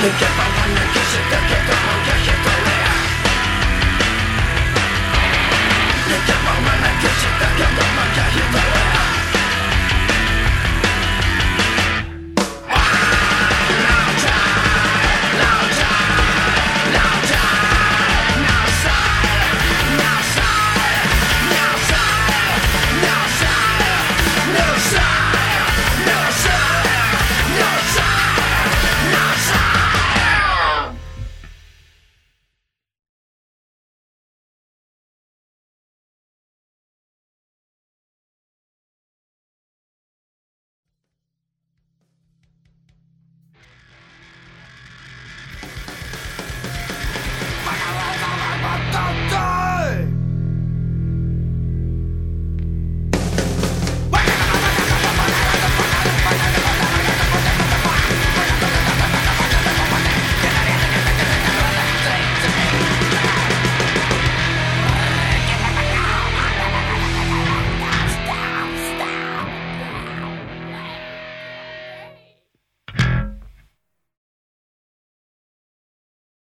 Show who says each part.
Speaker 1: Look at my one, look at that look at Stop!